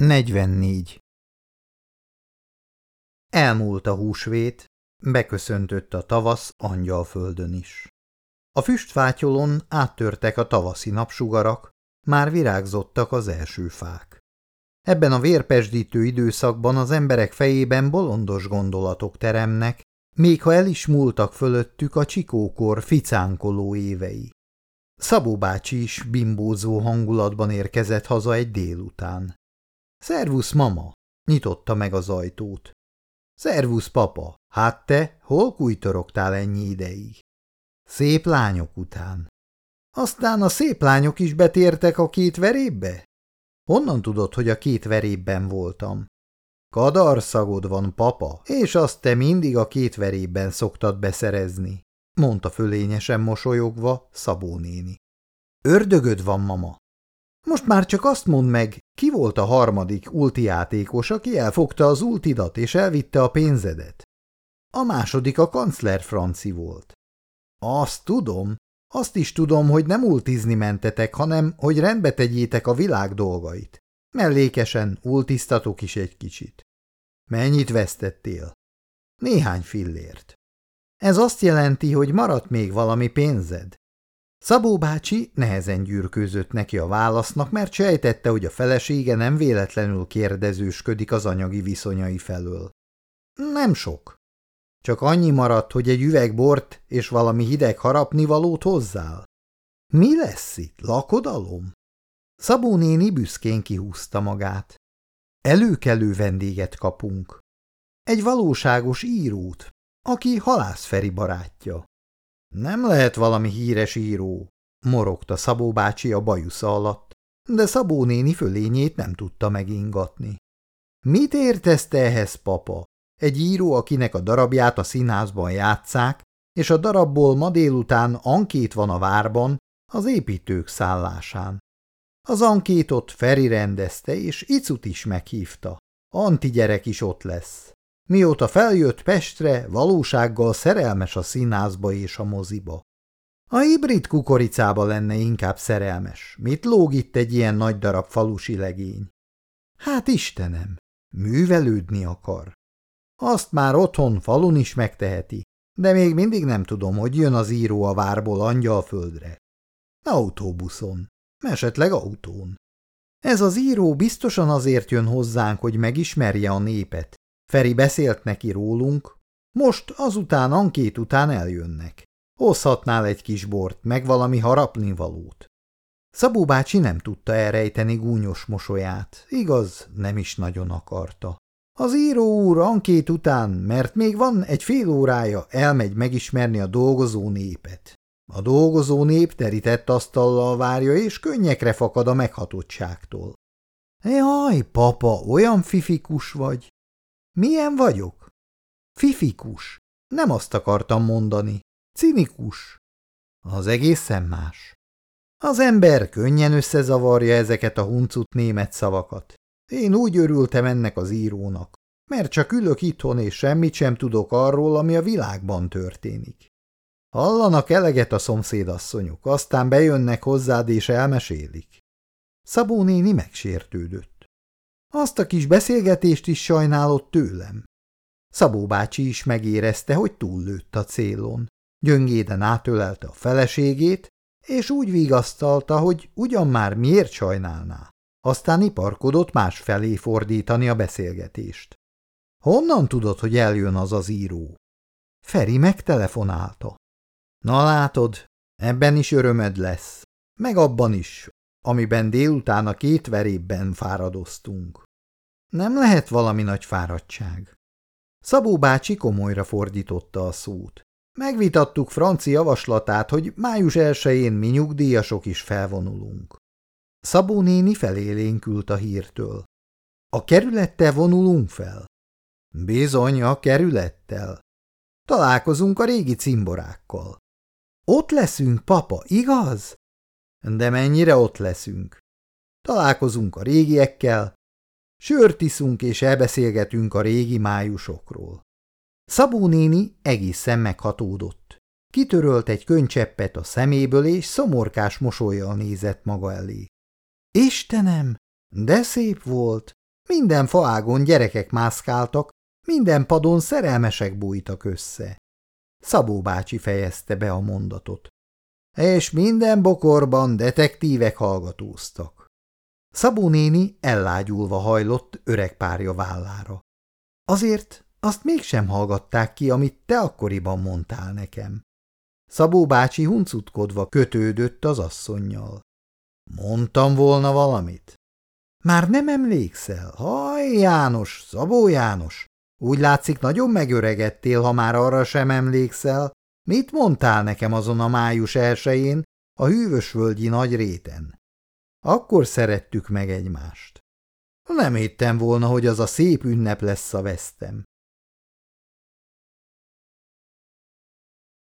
44. Elmúlt a húsvét, beköszöntött a tavasz angyalföldön is. A füstfátyolon áttörtek a tavaszi napsugarak, már virágzottak az első fák. Ebben a vérpesdítő időszakban az emberek fejében bolondos gondolatok teremnek, még ha el is múltak fölöttük a csikókor ficánkoló évei. Szabó bácsi is bimbózó hangulatban érkezett haza egy délután. Szervusz, mama! Nyitotta meg az ajtót. Szervusz, papa! Hát te, hol kújtorogtál ennyi ideig? Szép lányok után. Aztán a szép lányok is betértek a két verébe? Honnan tudod, hogy a két verébben voltam? Kadarszagod van, papa, és azt te mindig a két verében szoktad beszerezni, mondta fölényesen mosolyogva Szabó néni. Ördögöd van, mama, most már csak azt mondd meg, ki volt a harmadik ulti játékos, aki elfogta az ultidat és elvitte a pénzedet? A második a kancler Franci volt. Azt tudom, azt is tudom, hogy nem ultizni mentetek, hanem hogy rendbe tegyétek a világ dolgait. Mellékesen ultisztatok is egy kicsit. Mennyit vesztettél? Néhány fillért. Ez azt jelenti, hogy maradt még valami pénzed? Szabó bácsi nehezen gyűrkőzött neki a válasznak, mert sejtette, hogy a felesége nem véletlenül kérdezősködik az anyagi viszonyai felől. Nem sok. Csak annyi maradt, hogy egy üveg bort és valami hideg harapnivalót hozzál. Mi lesz itt? Lakodalom? Szabó néni büszkén kihúzta magát. Előkelő vendéget kapunk. Egy valóságos írót, aki halászferi barátja. Nem lehet valami híres író, morogta Szabó bácsi a bajusza alatt, de Szabó néni fölényét nem tudta megingatni. Mit értesz te ehhez, papa? Egy író, akinek a darabját a színházban játszák, és a darabból ma délután ankét van a várban, az építők szállásán. Az ankétot Feri rendezte, és Icut is meghívta. Anti gyerek is ott lesz. Mióta feljött Pestre, valósággal szerelmes a színházba és a moziba. A hibrid kukoricába lenne inkább szerelmes. Mit lóg itt egy ilyen nagy darab falusi legény? Hát Istenem, művelődni akar. Azt már otthon falun is megteheti, de még mindig nem tudom, hogy jön az író a várból angyalföldre. Autóbuszon, esetleg autón. Ez az író biztosan azért jön hozzánk, hogy megismerje a népet, Feri beszélt neki rólunk, most azután ankét után eljönnek. Hozhatnál egy kis bort, meg valami harapnivalót. Szabó bácsi nem tudta elrejteni gúnyos mosolyát, igaz, nem is nagyon akarta. Az író úr ankét után, mert még van egy fél órája, elmegy megismerni a dolgozó népet. A dolgozó nép terített asztallal várja, és könnyekre fakad a meghatottságtól. Jaj, papa, olyan fifikus vagy! Milyen vagyok? Fifikus. Nem azt akartam mondani. Cinikus. Az egészen más. Az ember könnyen összezavarja ezeket a huncut német szavakat. Én úgy örültem ennek az írónak, mert csak ülök itthon és semmit sem tudok arról, ami a világban történik. Hallanak eleget a szomszédasszonyok, aztán bejönnek hozzád és elmesélik. Szabó néni megsértődött. Azt a kis beszélgetést is sajnálott tőlem. Szabó bácsi is megérezte, hogy túllőtt a célon. Gyöngéden átölelte a feleségét, és úgy vigasztalta, hogy ugyan már miért sajnálná. Aztán iparkodott más felé fordítani a beszélgetést. Honnan tudod, hogy eljön az az író? Feri megtelefonálta. Na látod, ebben is örömed lesz, meg abban is, amiben délután a két verében fáradoztunk. Nem lehet valami nagy fáradtság. Szabó bácsi komolyra fordította a szót. Megvitattuk Franci javaslatát, hogy május elsején mi nyugdíjasok is felvonulunk. Szabó néni felélénkült a hírtől. A kerülettel vonulunk fel? Bizony, a kerülettel. Találkozunk a régi cimborákkal. Ott leszünk, papa, igaz? De mennyire ott leszünk? Találkozunk a régiekkel, sört iszunk és elbeszélgetünk a régi májusokról. Szabó néni egészen meghatódott. Kitörölt egy könycseppet a szeméből, és szomorkás mosolyjal nézett maga elé. Istenem, de szép volt! Minden faágon gyerekek mászkáltak, minden padon szerelmesek bújtak össze. Szabó bácsi fejezte be a mondatot. És minden bokorban detektívek hallgatóztak. Szabó néni ellágyulva hajlott öreg párja vállára. Azért azt mégsem hallgatták ki, amit te akkoriban mondtál nekem. Szabó bácsi huncutkodva kötődött az asszonnyal. Mondtam volna valamit? Már nem emlékszel? Haj, János, Szabó János! Úgy látszik, nagyon megöregedtél, ha már arra sem emlékszel. Mit mondtál nekem azon a május elsején a hűvösvölgyi nagy réten? Akkor szerettük meg egymást. Nem hittem volna, hogy az a szép ünnep lesz a vesztem.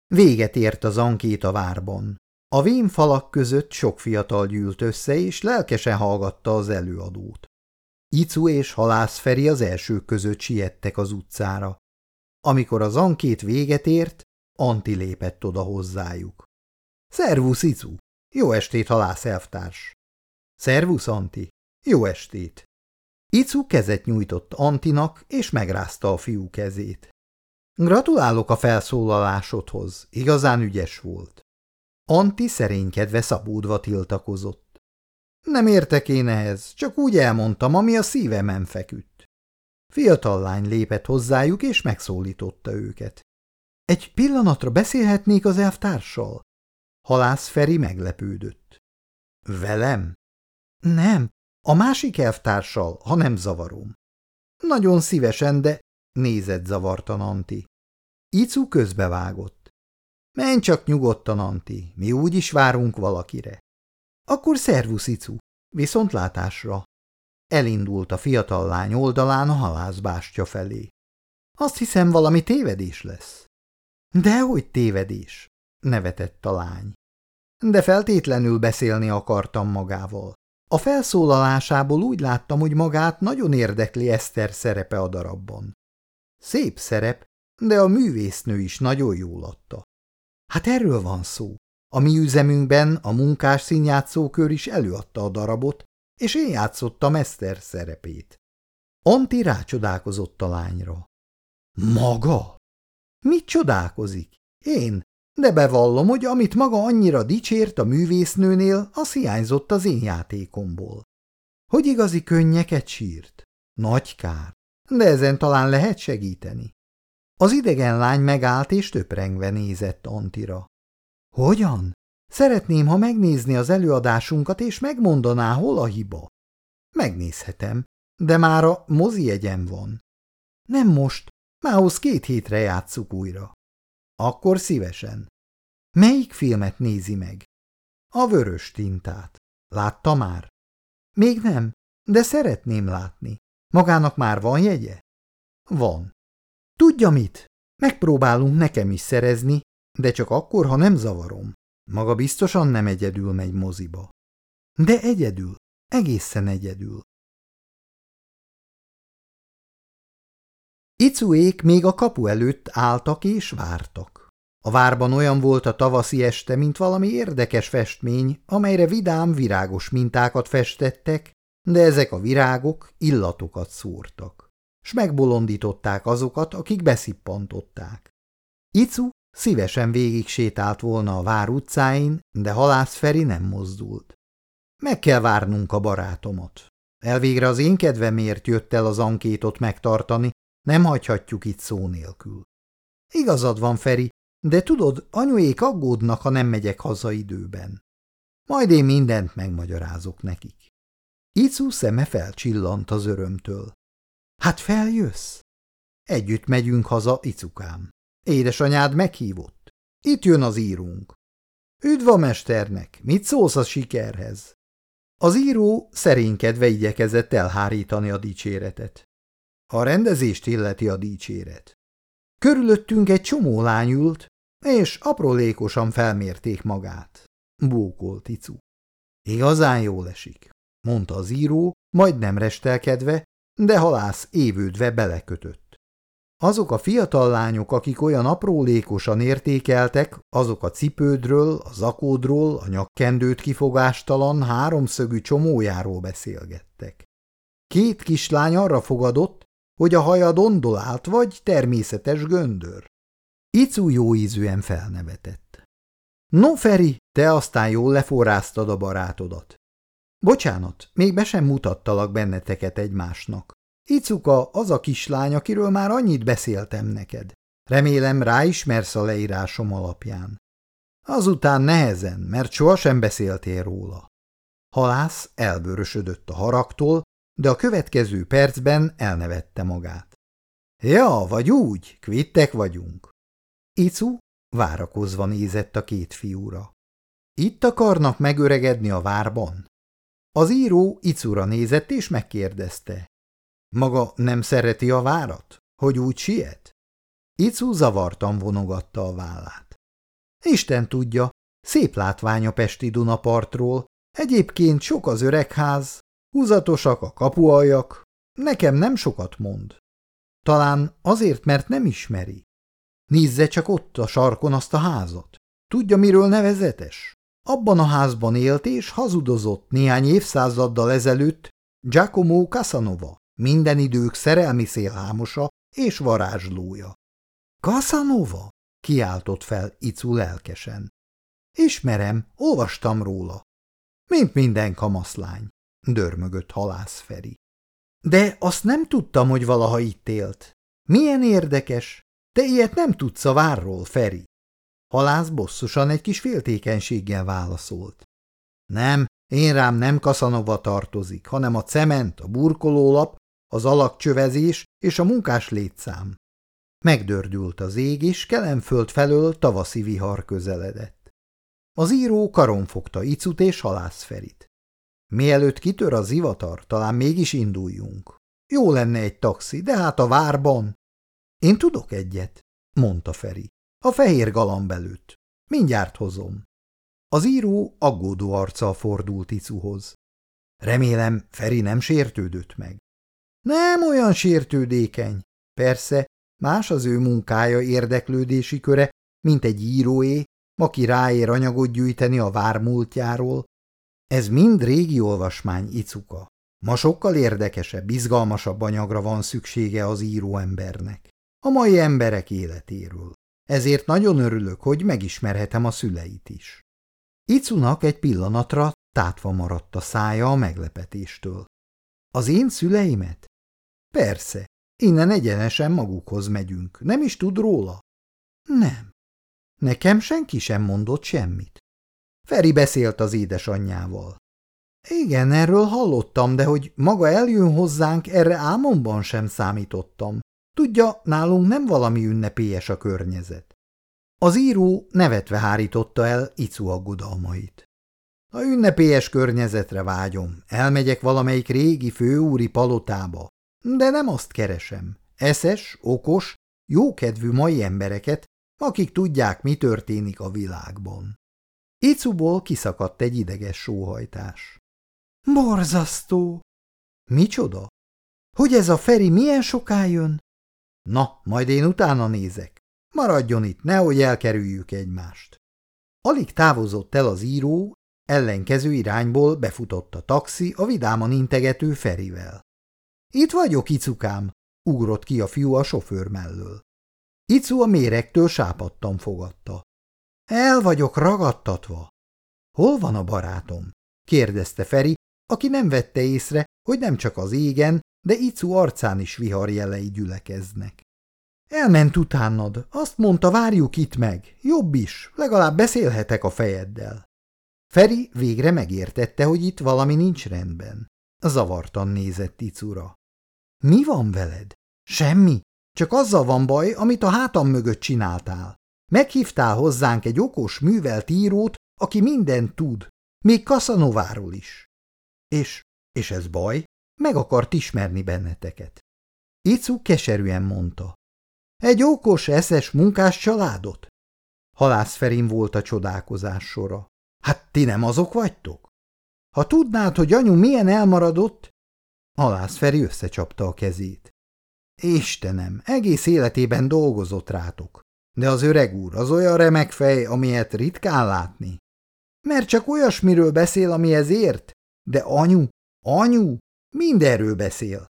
Véget ért az ankét a várban. A vénfalak között sok fiatal gyűlt össze, és lelkesen hallgatta az előadót. Icu és Halász Feri az elsők között siettek az utcára. Amikor az ankét véget ért, Anti lépett oda hozzájuk. – Szervusz, Icu! Jó estét, halász elvtárs! – Szervusz, Anti! Jó estét! Icu kezet nyújtott Antinak, és megrázta a fiú kezét. Gratulálok a felszólalásodhoz, igazán ügyes volt. Anti szerénykedve szabódva tiltakozott. Nem értek én ehhez, csak úgy elmondtam, ami a szívemen feküdt. Fiatal lány lépett hozzájuk, és megszólította őket. Egy pillanatra beszélhetnék az elvtárssal? Halász Feri meglepődött. Velem? Nem, a másik elvtárssal, ha nem zavarom. Nagyon szívesen, de nézett zavartan Anti. Icu közbevágott. Menj csak nyugodtan, Anti, mi úgy is várunk valakire. Akkor szervusz, Icu, viszontlátásra. Elindult a fiatal lány oldalán a halászbástya felé. Azt hiszem, valami tévedés lesz. Dehogy tévedés, nevetett a lány. De feltétlenül beszélni akartam magával. A felszólalásából úgy láttam, hogy magát nagyon érdekli Eszter szerepe a darabban. Szép szerep, de a művésznő is nagyon jól adta. Hát erről van szó. A mi üzemünkben a munkás színjátszókör is előadta a darabot, és én játszottam Eszter szerepét. Anti rácsodálkozott a lányra. Maga? Mit csodálkozik? Én? De bevallom, hogy amit maga annyira dicsért a művésznőnél, az hiányzott az én játékomból. Hogy igazi könnyeket sírt? Nagy kár, de ezen talán lehet segíteni. Az idegen lány megállt és töprengve nézett Antira. Hogyan? Szeretném, ha megnézni az előadásunkat, és megmondaná, hol a hiba. Megnézhetem, de már a mozi jegyem van. Nem most, mához két hétre játsszuk újra. Akkor szívesen. Melyik filmet nézi meg? A vörös tintát. Látta már? Még nem, de szeretném látni. Magának már van jegye? Van. Tudja mit? Megpróbálunk nekem is szerezni, de csak akkor, ha nem zavarom. Maga biztosan nem egyedül megy moziba. De egyedül, egészen egyedül. Icuék még a kapu előtt álltak és vártak. A várban olyan volt a tavaszi este, mint valami érdekes festmény, amelyre vidám, virágos mintákat festettek, de ezek a virágok illatokat szúrtak s megbolondították azokat, akik beszippantották. Icu szívesen végig sétált volna a vár utcáin, de halász Feri nem mozdult. Meg kell várnunk a barátomat. Elvégre az én kedvemért jött el az ankétot megtartani, nem hagyhatjuk itt szó nélkül. Igazad van, Feri, de tudod, anyuék aggódnak, ha nem megyek haza időben. Majd én mindent megmagyarázok nekik. Icu szeme felcsillant az örömtől. Hát feljössz? Együtt megyünk haza, icukám. Édesanyád meghívott. Itt jön az írunk. Üdv a mesternek, mit szólsz a sikerhez? Az író szerénykedve igyekezett elhárítani a dicséretet. A rendezést illeti a dicséret. Körülöttünk egy csomó lány ült, és aprólékosan felmérték magát. Bókolt Icu. Igazán jól esik, mondta az író, majd nem restelkedve, de halász évődve belekötött. Azok a fiatal lányok, akik olyan aprólékosan értékeltek, azok a cipődről, a zakódról, a nyakkendőt kifogástalan háromszögű csomójáról beszélgettek. Két kislány arra fogadott, hogy a haja dondolált vagy természetes göndör. Icu jó ízűen felnevetett. No, Feri, te aztán jól leforráztad a barátodat. Bocsánat, még be sem mutattalak benneteket egymásnak. Icuka az a kislány, akiről már annyit beszéltem neked. Remélem ráismersz a leírásom alapján. Azután nehezen, mert sohasem beszéltél róla. Halász elbőrösödött a haragtól, de a következő percben elnevette magát. Ja, vagy úgy, kvittek vagyunk. Icu várakozva nézett a két fiúra. Itt akarnak megöregedni a várban? Az író Icura nézett és megkérdezte. Maga nem szereti a várat? Hogy úgy siet? Icu zavartan vonogatta a vállát. Isten tudja, szép látvány a Pesti Dunapartról, egyébként sok az öregház, húzatosak a kapuajak, nekem nem sokat mond. Talán azért, mert nem ismeri. Nézze csak ott a sarkon azt a házat. Tudja, miről nevezetes? Abban a házban élt és hazudozott néhány évszázaddal ezelőtt Giacomo Casanova, minden idők szerelmi szélhámosa és varázslója. Casanova? kiáltott fel Icu lelkesen. Ismerem, olvastam róla. Mint minden kamaszlány, dörmögött halász Feri. De azt nem tudtam, hogy valaha itt élt. Milyen érdekes. Te ilyet nem tudsz a várról, Feri. Halász bosszusan egy kis féltékenységgel válaszolt. Nem, én rám nem Kaszanova tartozik, hanem a cement, a burkolólap, az alakcsövezés és a munkás létszám. Megdördült az ég, és kelemföld felől tavaszi vihar közeledett. Az író karon fogta Icut és halászferit. Mielőtt kitör az zivatar, talán mégis induljunk. Jó lenne egy taxi, de hát a várban. Én tudok egyet, mondta Feri. A fehér galamb előtt. Mindjárt hozom. Az író aggódó arccal fordult Icuhoz. Remélem, Feri nem sértődött meg. Nem olyan sértődékeny. Persze, más az ő munkája érdeklődési köre, mint egy íróé, aki ráér anyagot gyűjteni a vármúltjáról. Ez mind régi olvasmány, Icuka. Ma sokkal érdekesebb, izgalmasabb anyagra van szüksége az író embernek. A mai emberek életéről. Ezért nagyon örülök, hogy megismerhetem a szüleit is. Icunak egy pillanatra tátva maradt a szája a meglepetéstől. Az én szüleimet? Persze, innen egyenesen magukhoz megyünk. Nem is tud róla? Nem. Nekem senki sem mondott semmit. Feri beszélt az édesanyjával. Igen, erről hallottam, de hogy maga eljön hozzánk, erre álmomban sem számítottam. Tudja, nálunk nem valami ünnepélyes a környezet. Az író nevetve hárította el Icu aggodalmait. A ünnepélyes környezetre vágyom, elmegyek valamelyik régi főúri palotába, de nem azt keresem. Eszes, okos, jókedvű mai embereket, akik tudják, mi történik a világban. Icuból kiszakadt egy ideges sóhajtás. Borzasztó! Micsoda? Hogy ez a Feri milyen soká jön? Na, majd én utána nézek. Maradjon itt, nehogy elkerüljük egymást. Alig távozott el az író, ellenkező irányból befutott a taxi a vidáman integető Ferivel. Itt vagyok, Icukám, ugrott ki a fiú a sofőr mellől. Icu a méregtől sápadtan fogadta. El vagyok ragadtatva. Hol van a barátom? kérdezte Feri, aki nem vette észre, hogy nem csak az égen, de Icu arcán is viharjelei gyülekeznek. Elment utánad, azt mondta, várjuk itt meg. Jobb is, legalább beszélhetek a fejeddel. Feri végre megértette, hogy itt valami nincs rendben. Zavartan nézett Icura. Mi van veled? Semmi. Csak azzal van baj, amit a hátam mögött csináltál. Meghívtál hozzánk egy okos, művelt írót, aki mindent tud, még Kaszanováról is. És, és ez baj? Meg akart ismerni benneteket. Icu keserűen mondta. Egy okos, eszes munkás családot? Halász Ferin volt a csodálkozás sora. Hát ti nem azok vagytok? Ha tudnád, hogy anyu milyen elmaradott... Halász Feri összecsapta a kezét. Istenem, egész életében dolgozott rátok. De az öreg úr az olyan remek fej, amilyet ritkán látni. Mert csak olyasmiről beszél, amihez ért. De anyu, anyu, Mindenről beszél.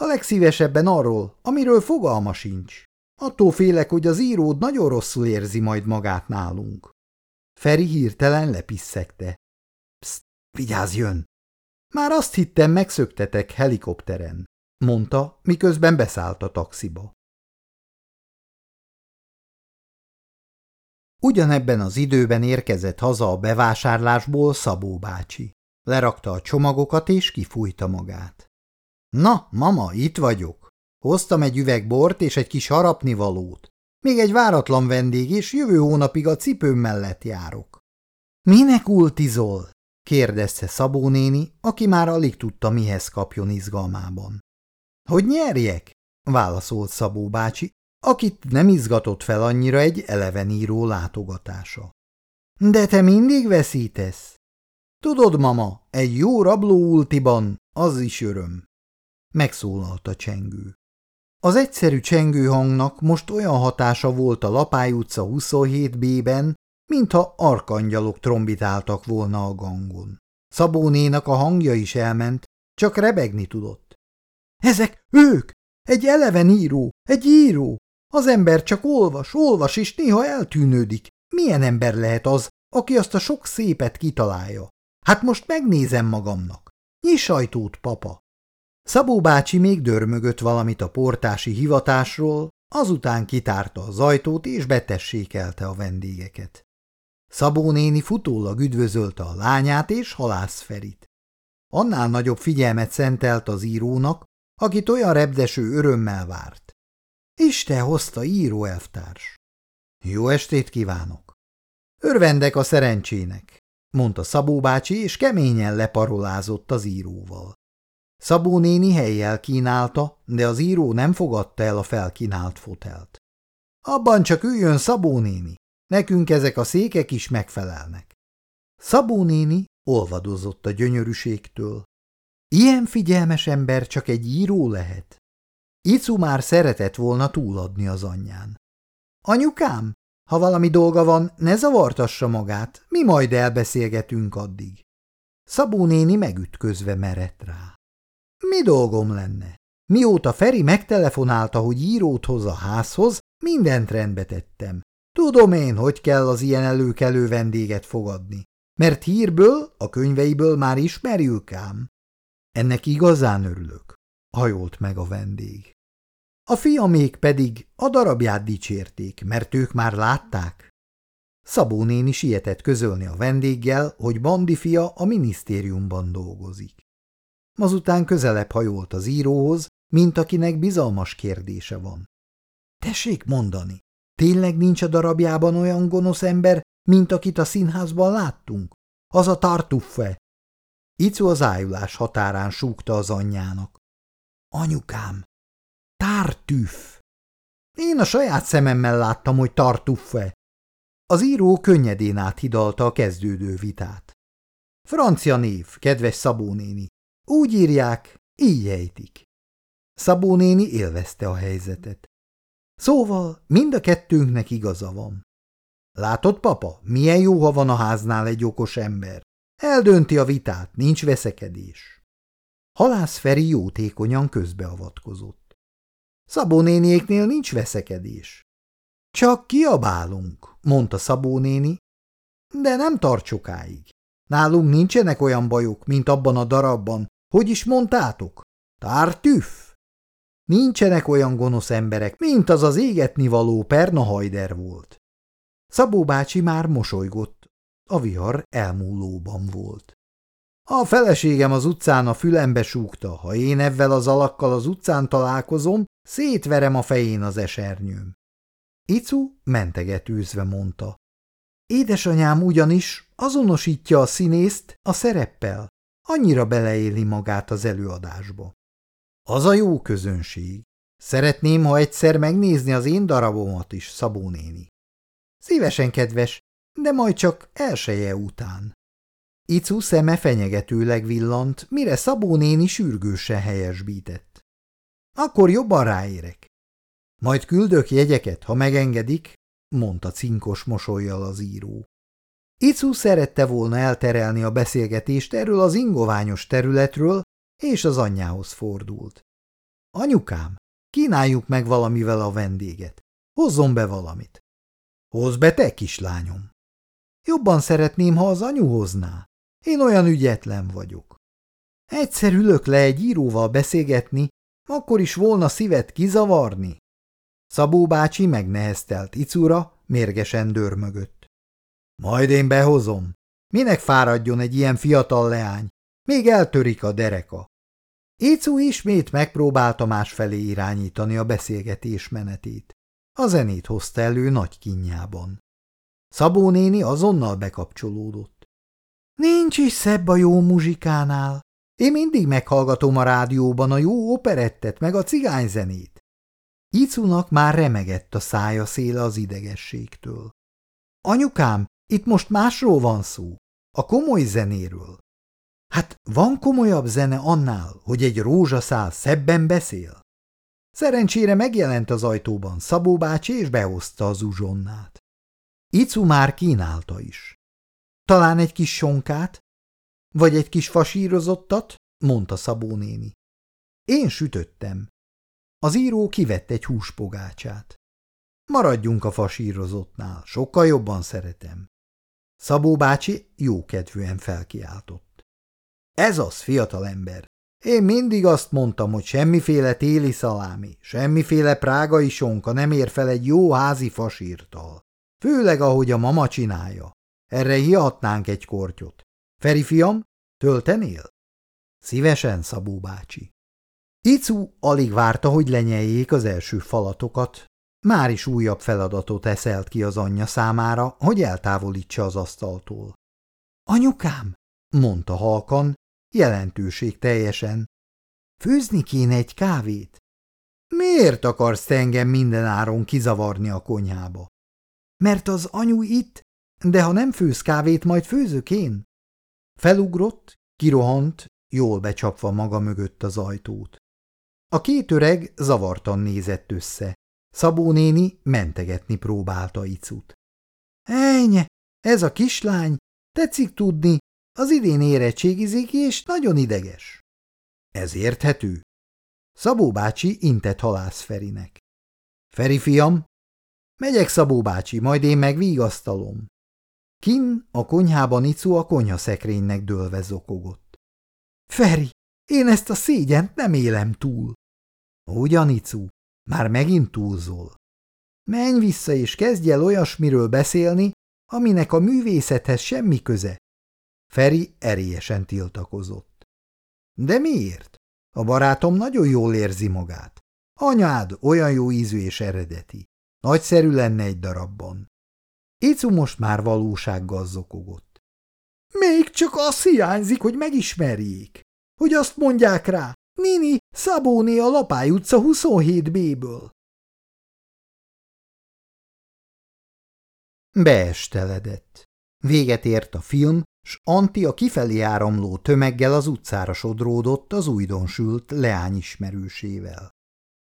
A legszívesebben arról, amiről fogalma sincs. Attól félek, hogy az íród nagyon rosszul érzi majd magát nálunk. Feri hirtelen lepisszegte. Pszt, vigyázz, jön! Már azt hittem, megszöktetek helikopteren, mondta, miközben beszállt a taxiba. Ugyanebben az időben érkezett haza a bevásárlásból Szabó bácsi. Lerakta a csomagokat és kifújta magát. Na, mama, itt vagyok. Hoztam egy üveg bort és egy kis harapnivalót. Még egy váratlan vendég, és jövő hónapig a cipőm mellett járok. Minek ultizol? kérdezte Szabó néni, aki már alig tudta, mihez kapjon izgalmában. Hogy nyerjek? válaszolt Szabó bácsi, akit nem izgatott fel annyira egy eleveníró látogatása. De te mindig veszítesz. Tudod, mama, egy jó rabló ultiban az is öröm. Megszólalt a csengő. Az egyszerű csengő hangnak most olyan hatása volt a Lapály utca 27B-ben, mintha arkangyalok trombitáltak volna a gangon. Szabónénak a hangja is elment, csak rebegni tudott. Ezek ők! Egy eleven író, egy író! Az ember csak olvas, olvas, és néha eltűnődik. Milyen ember lehet az, aki azt a sok szépet kitalálja? Hát most megnézem magamnak. Nyiss ajtót, papa! Szabó bácsi még dörmögött valamit a portási hivatásról, azután kitárta az ajtót és betessékelte a vendégeket. Szabó néni futólag üdvözölte a lányát és halász Ferit. Annál nagyobb figyelmet szentelt az írónak, akit olyan repdeső örömmel várt. Isten hozta író elvtárs. Jó estét kívánok! Örvendek a szerencsének, mondta Szabó bácsi, és keményen leparolázott az íróval. Szabó néni helyjel kínálta, de az író nem fogadta el a felkínált fotelt. Abban csak üljön Szabó néni, nekünk ezek a székek is megfelelnek. Szabó néni olvadozott a gyönyörűségtől. Ilyen figyelmes ember csak egy író lehet. Icu már szeretett volna túladni az anyján. Anyukám, ha valami dolga van, ne zavartassa magát, mi majd elbeszélgetünk addig. Szabó néni megütközve merett rá. Mi dolgom lenne? Mióta Feri megtelefonálta, hogy írót hoz a házhoz, mindent rendbe tettem. Tudom én, hogy kell az ilyen előkelő vendéget fogadni, mert hírből, a könyveiből már ismerjük ám. Ennek igazán örülök, hajolt meg a vendég. A fiamék pedig a darabját dicsérték, mert ők már látták. Szabó néni sietett közölni a vendéggel, hogy Bandi fia a minisztériumban dolgozik. Azután közelebb hajolt az íróhoz, mint akinek bizalmas kérdése van. Tessék mondani, tényleg nincs a darabjában olyan gonosz ember, mint akit a színházban láttunk? Az a tartuffe. Icu az ájulás határán súgta az anyjának. Anyukám, tártüff! Én a saját szememmel láttam, hogy tartuffe. Az író könnyedén áthidalta a kezdődő vitát. Francia név, kedves Szabó úgy írják, így ejtik. Szabó élvezte a helyzetet. Szóval mind a kettőnknek igaza van. Látod, papa, milyen jó, ha van a háznál egy okos ember. Eldönti a vitát, nincs veszekedés. Halász Feri jótékonyan közbeavatkozott. Szabó néniéknél nincs veszekedés. Csak kiabálunk, mondta Szabó néni, de nem tart sokáig. Nálunk nincsenek olyan bajok, mint abban a darabban, hogy is mondtátok? Tártüff? Nincsenek olyan gonosz emberek, mint az az égetni való Pernahajder volt. Szabó bácsi már mosolygott, a vihar elmúlóban volt. A feleségem az utcán a fülembe súgta, ha én ebben az alakkal az utcán találkozom, szétverem a fején az esernyőm. Icu mentegetőzve mondta. Édesanyám ugyanis azonosítja a színészt a szereppel. Annyira beleéli magát az előadásba. Az a jó közönség. Szeretném, ha egyszer megnézni az én darabomat is, Szabó néni. Szívesen kedves, de majd csak elseje után. Icu szeme fenyegetőleg villant, mire Szabó néni sürgősen helyesbített. Akkor jobban ráérek. Majd küldök jegyeket, ha megengedik, mondta cinkos mosolyjal az író. Icu szerette volna elterelni a beszélgetést erről az ingoványos területről, és az anyjához fordult. Anyukám, kínáljuk meg valamivel a vendéget. Hozzon be valamit. Hozz be te, kislányom. Jobban szeretném, ha az anyu hozná. Én olyan ügyetlen vagyok. Egyszer ülök le egy íróval beszélgetni, akkor is volna szívet kizavarni. Szabó bácsi megneheztelt Icura, mérgesen dörmögött. Majd én behozom. Minek fáradjon egy ilyen fiatal leány? Még eltörik a dereka. Icu ismét megpróbálta másfelé irányítani a beszélgetés menetét. A zenét hozta elő nagy kinyában. Szabó néni azonnal bekapcsolódott. Nincs is szebb a jó muzsikánál. Én mindig meghallgatom a rádióban a jó operettet meg a cigányzenét. Icunak már remegett a szája széle az idegességtől. Anyukám, itt most másról van szó, a komoly zenéről. Hát van komolyabb zene annál, hogy egy rózsaszál szebben beszél? Szerencsére megjelent az ajtóban Szabó bácsi, és behozta az uzsonnát. Icu már kínálta is. Talán egy kis sonkát? Vagy egy kis fasírozottat? mondta Szabó néni. Én sütöttem. Az író kivett egy húspogácsát. Maradjunk a fasírozottnál, sokkal jobban szeretem. Szabó bácsi jókedvűen felkiáltott. Ez az, fiatalember. Én mindig azt mondtam, hogy semmiféle téli szalámi, semmiféle prágai sonka nem ér fel egy jó házi fasírtal. Főleg, ahogy a mama csinálja. Erre hihatnánk egy kortyot. Feri fiam, töltenél? Szívesen, Szabó bácsi. Icu alig várta, hogy lenyeljék az első falatokat, már is újabb feladatot eszelt ki az anyja számára, hogy eltávolítsa az asztaltól. – Anyukám! – mondta halkan, jelentőség teljesen. – Főzni kéne egy kávét. – Miért akarsz te engem mindenáron kizavarni a konyhába? – Mert az anyu itt, de ha nem főz kávét, majd főzök én. Felugrott, kirohant, jól becsapva maga mögött az ajtót. A két öreg zavartan nézett össze. Szabó néni mentegetni próbálta Icut. Ennyi, ez a kislány, tetszik tudni, az idén érettségizik, és nagyon ideges. Ez érthető? Szabó bácsi intett halász Ferinek. Feri fiam, megyek Szabó bácsi, majd én meg vigasztalom. Kin a konyhában Icu a konyhaszekrénynek dőlve zokogott. Feri, én ezt a szégyent nem élem túl. Ugyan, Icu, már megint túlzol. Menj vissza és kezdj el olyasmiről beszélni, aminek a művészethez semmi köze. Feri erélyesen tiltakozott. De miért? A barátom nagyon jól érzi magát. Anyád olyan jó ízű és eredeti. Nagyszerű lenne egy darabban. Icu most már valósággal zokogott. Még csak az hiányzik, hogy megismerjék. Hogy azt mondják rá, Nini, Szabóné a Lapály utca 27B-ből. Beesteledett. Véget ért a film, s Anti a kifelé áramló tömeggel az utcára sodródott az újdonsült leány ismerősével.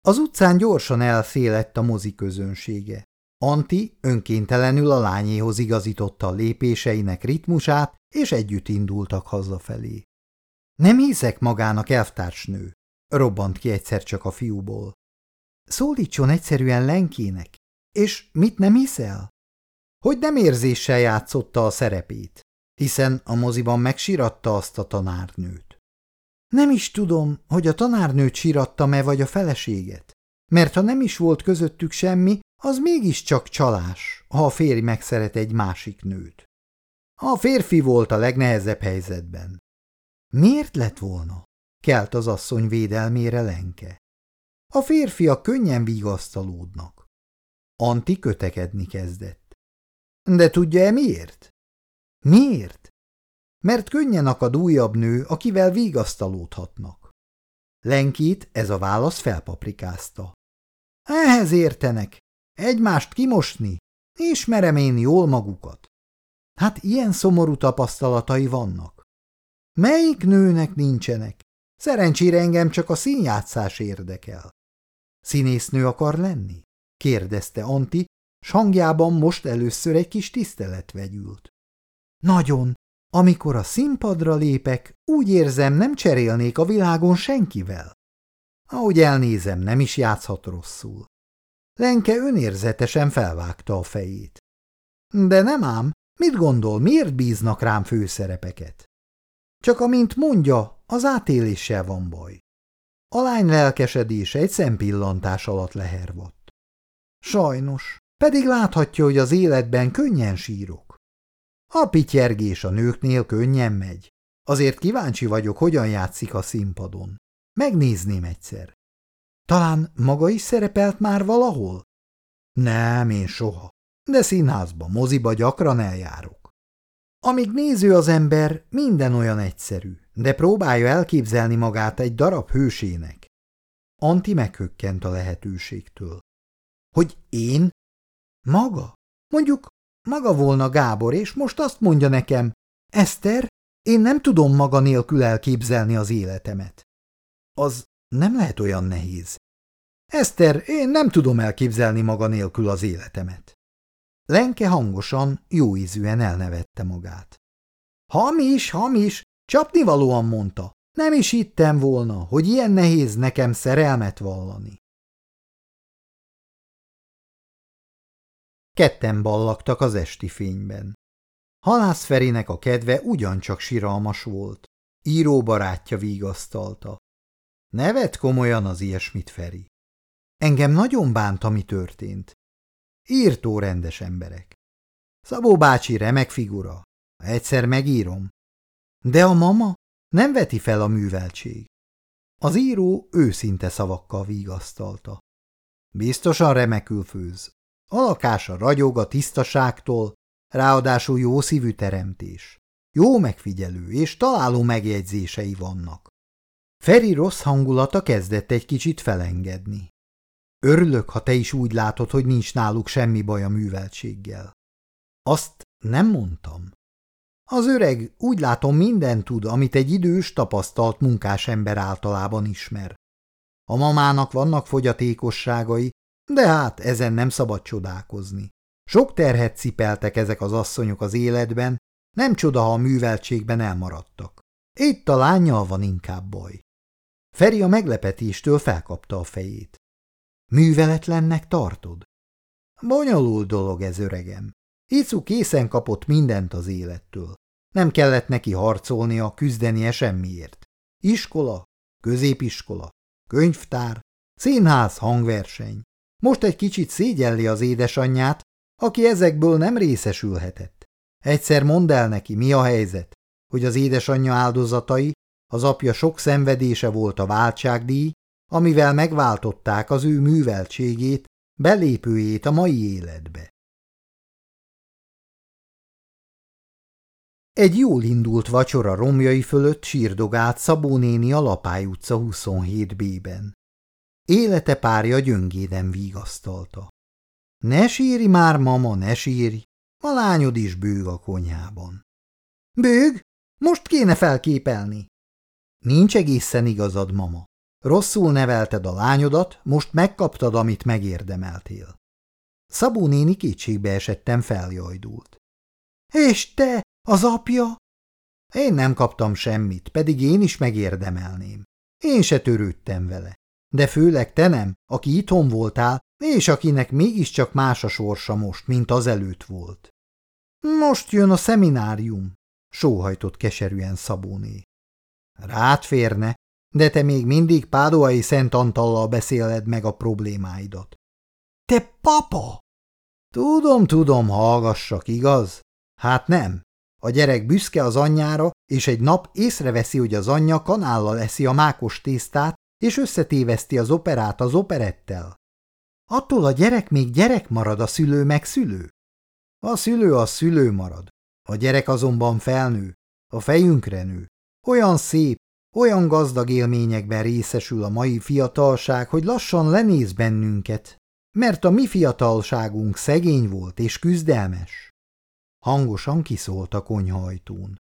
Az utcán gyorsan elfélett a mozi közönsége. Anti önkéntelenül a lányéhoz igazította a lépéseinek ritmusát, és együtt indultak hazafelé. Nem hiszek magának, elvtársnő, robbant ki egyszer csak a fiúból. Szólítson egyszerűen Lenkének. És mit nem hiszel? Hogy nem érzéssel játszotta a szerepét, hiszen a moziban megsiratta azt a tanárnőt. Nem is tudom, hogy a tanárnőt sírattam-e vagy a feleséget, mert ha nem is volt közöttük semmi, az mégiscsak csalás, ha a férj megszeret egy másik nőt. A férfi volt a legnehezebb helyzetben. Miért lett volna? Kelt az asszony védelmére Lenke. A férfiak könnyen vigasztalódnak. Anti kötekedni kezdett. De tudja-e miért? Miért? Mert könnyen akad újabb nő, akivel vigasztalódhatnak. Lenkit ez a válasz felpaprikázta. Ehhez értenek, egymást kimosni, ismerem én jól magukat. Hát ilyen szomorú tapasztalatai vannak. Melyik nőnek nincsenek? Szerencsére engem csak a színjátszás érdekel. Színésznő akar lenni? kérdezte Anti, s hangjában most először egy kis tisztelet vegyült. Nagyon, Amikor a színpadra lépek, úgy érzem, nem cserélnék a világon senkivel. Ahogy elnézem, nem is játszhat rosszul. Lenke önérzetesen felvágta a fejét. De nem ám, mit gondol, miért bíznak rám főszerepeket? Csak amint mondja, az átéléssel van baj. A lány lelkesedése egy szempillantás alatt lehervadt. Sajnos, pedig láthatja, hogy az életben könnyen sírok. A pityergés a nőknél könnyen megy. Azért kíváncsi vagyok, hogyan játszik a színpadon. Megnézném egyszer. Talán maga is szerepelt már valahol? Nem, én soha. De színházba, moziba gyakran eljárok. Amíg néző az ember, minden olyan egyszerű, de próbálja elképzelni magát egy darab hősének. Anti meghökkent a lehetőségtől. Hogy én? Maga? Mondjuk maga volna Gábor, és most azt mondja nekem, Eszter, én nem tudom maga nélkül elképzelni az életemet. Az nem lehet olyan nehéz. Eszter, én nem tudom elképzelni maga nélkül az életemet. Lenke hangosan, jóízűen elnevette magát. Hamis, hamis, csapnivalóan mondta. Nem is hittem volna, hogy ilyen nehéz nekem szerelmet vallani. Ketten ballagtak az esti fényben. Halász Ferinek a kedve ugyancsak siralmas volt. Író barátja vigasztalta. Nevet komolyan az ilyesmit, Feri. Engem nagyon bánt, ami történt. Írtó rendes emberek. Szabó bácsi remek figura. Egyszer megírom. De a mama nem veti fel a műveltség. Az író őszinte szavakkal vigasztalta. Biztosan remekül főz. A lakása ragyog a tisztaságtól, ráadásul jó szívű teremtés. Jó megfigyelő és találó megjegyzései vannak. Feri rossz hangulata kezdett egy kicsit felengedni. Örülök, ha te is úgy látod, hogy nincs náluk semmi baj a műveltséggel. Azt nem mondtam. Az öreg úgy látom minden tud, amit egy idős, tapasztalt munkás ember általában ismer. A mamának vannak fogyatékosságai, de hát ezen nem szabad csodálkozni. Sok terhet cipeltek ezek az asszonyok az életben, nem csoda, ha a műveltségben elmaradtak. Itt a lányjal van inkább baj. Feri a meglepetéstől felkapta a fejét. Műveletlennek tartod? Bonyolult dolog ez, öregem. Icu készen kapott mindent az élettől. Nem kellett neki harcolnia, küzdenie semmiért. Iskola, középiskola, könyvtár, színház, hangverseny. Most egy kicsit szégyelli az édesanyját, aki ezekből nem részesülhetett. Egyszer mondd el neki, mi a helyzet, hogy az édesanyja áldozatai, az apja sok szenvedése volt a váltságdíj, amivel megváltották az ő műveltségét, belépőjét a mai életbe. Egy jól indult vacsora romjai fölött sírdogált Szabó néni a Lapály utca 27B-ben. Élete párja gyöngéden vigasztalta. Ne sírj már, mama, ne sírj, a lányod is bőg a konyhában. Bőg? Most kéne felképelni. Nincs egészen igazad, mama. Rosszul nevelted a lányodat, most megkaptad, amit megérdemeltél. Szabó néni kétségbe esettem feljajdult. És te, az apja? Én nem kaptam semmit, pedig én is megérdemelném. Én se törődtem vele. De főleg te nem, aki itthon voltál, és akinek mégiscsak más a sorsa most, mint az előtt volt. Most jön a szeminárium, sóhajtott keserűen Szabóné. Rád férne, de te még mindig Pádoai Szent Antallal beszéled meg a problémáidat. Te papa! Tudom, tudom, hallgassak, igaz? Hát nem. A gyerek büszke az anyjára, és egy nap észreveszi, hogy az anyja kanállal eszi a mákos tésztát, és összetéveszti az operát az operettel. Attól a gyerek még gyerek marad, a szülő meg szülő. A szülő a szülő marad, a gyerek azonban felnő, a fejünkre nő. Olyan szép, olyan gazdag élményekben részesül a mai fiatalság, hogy lassan lenéz bennünket, mert a mi fiatalságunk szegény volt és küzdelmes. Hangosan kiszólt a konyhajtón.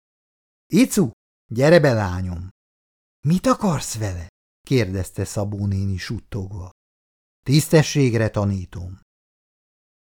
Icu, gyere be, lányom! Mit akarsz vele? kérdezte Szabó néni suttogva. Tisztességre tanítom.